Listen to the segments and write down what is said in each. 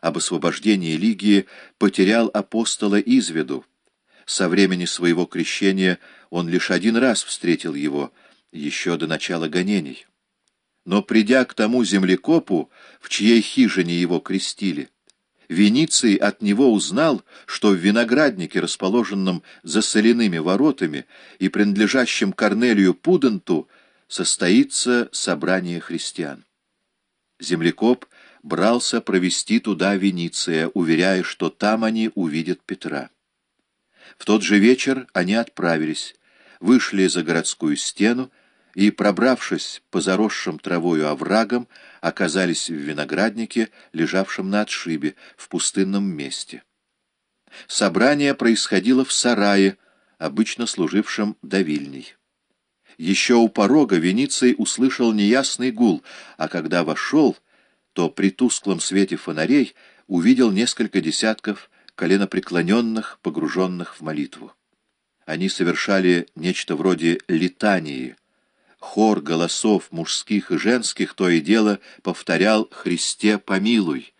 об освобождении Лигии, потерял апостола из виду. Со времени своего крещения он лишь один раз встретил его, еще до начала гонений. Но придя к тому землекопу, в чьей хижине его крестили, Вениций от него узнал, что в винограднике, расположенном за соляными воротами и принадлежащем Корнелию Пуденту, состоится собрание христиан. Землекоп брался провести туда Вениция, уверяя, что там они увидят Петра. В тот же вечер они отправились, вышли за городскую стену и, пробравшись по заросшим травою оврагам, оказались в винограднике, лежавшем на отшибе, в пустынном месте. Собрание происходило в сарае, обычно служившем давильней. Еще у порога Вениций услышал неясный гул, а когда вошел, то при тусклом свете фонарей увидел несколько десятков коленопреклоненных, погруженных в молитву. Они совершали нечто вроде литании. Хор голосов мужских и женских то и дело повторял «Христе, помилуй»,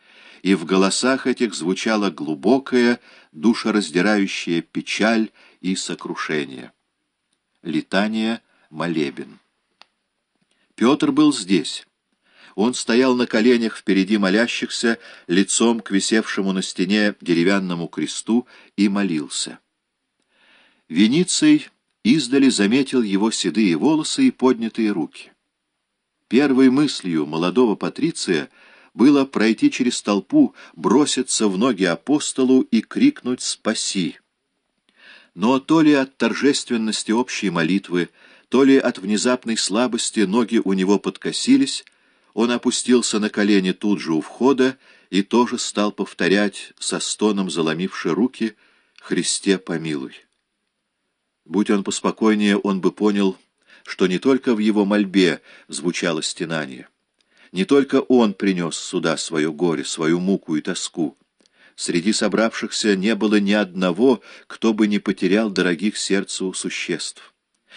и в голосах этих звучала глубокая, душераздирающая печаль и сокрушение. Литания — молебен. Петр был здесь. Он стоял на коленях впереди молящихся, лицом к висевшему на стене деревянному кресту, и молился. Вениций издали заметил его седые волосы и поднятые руки. Первой мыслью молодого патриция было пройти через толпу, броситься в ноги апостолу и крикнуть «Спаси!». Но то ли от торжественности общей молитвы, то ли от внезапной слабости ноги у него подкосились, он опустился на колени тут же у входа и тоже стал повторять со стоном, заломивши руки, «Христе, помилуй». Будь он поспокойнее, он бы понял, что не только в его мольбе звучало стенание. Не только он принес сюда свое горе, свою муку и тоску. Среди собравшихся не было ни одного, кто бы не потерял дорогих сердцу существ.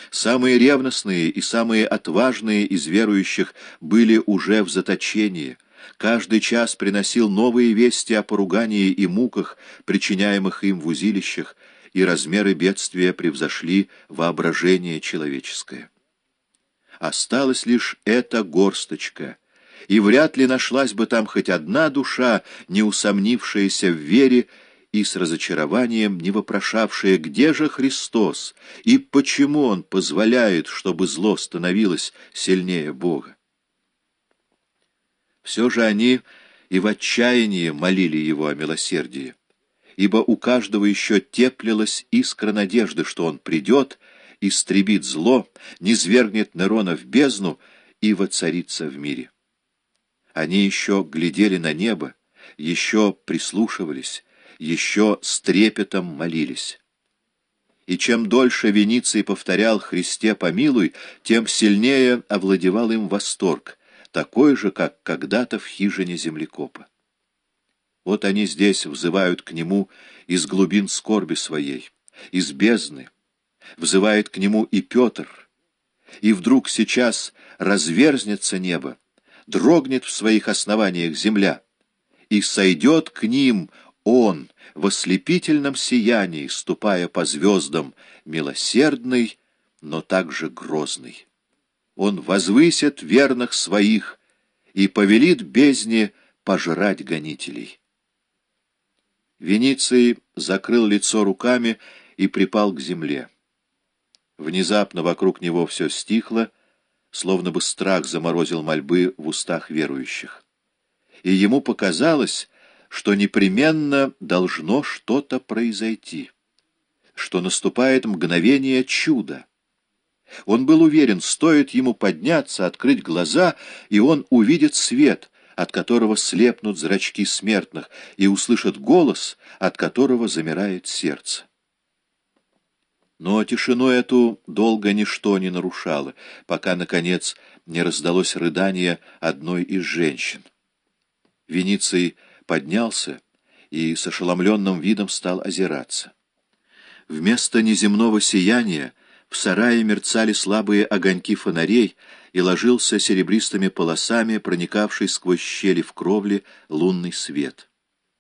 Самые ревностные и самые отважные из верующих были уже в заточении. Каждый час приносил новые вести о поругании и муках, причиняемых им в узилищах, и размеры бедствия превзошли воображение человеческое. Осталась лишь эта горсточка, и вряд ли нашлась бы там хоть одна душа, не усомнившаяся в вере и с разочарованием не вопрошавшие, где же Христос и почему Он позволяет, чтобы зло становилось сильнее Бога. Все же они и в отчаянии молили Его о милосердии, ибо у каждого еще теплилась искра надежды, что Он придет, истребит зло, низвергнет Нерона в бездну и воцарится в мире. Они еще глядели на небо, еще прислушивались, еще с трепетом молились. И чем дольше Вениций повторял «Христе помилуй», тем сильнее овладевал им восторг, такой же, как когда-то в хижине землекопа. Вот они здесь взывают к нему из глубин скорби своей, из бездны, взывает к нему и Петр, и вдруг сейчас разверзнется небо, дрогнет в своих основаниях земля, и сойдет к ним он в ослепительном сиянии, ступая по звездам, милосердный, но также грозный. Он возвысит верных своих и повелит бездне пожрать гонителей. Вениций закрыл лицо руками и припал к земле. Внезапно вокруг него все стихло, словно бы страх заморозил мольбы в устах верующих. И ему показалось, что непременно должно что-то произойти, что наступает мгновение чуда. Он был уверен, стоит ему подняться, открыть глаза, и он увидит свет, от которого слепнут зрачки смертных, и услышит голос, от которого замирает сердце. Но тишину эту долго ничто не нарушало, пока, наконец, не раздалось рыдание одной из женщин. Вениций поднялся и с ошеломленным видом стал озираться. Вместо неземного сияния в сарае мерцали слабые огоньки фонарей и ложился серебристыми полосами, проникавший сквозь щели в кровле, лунный свет.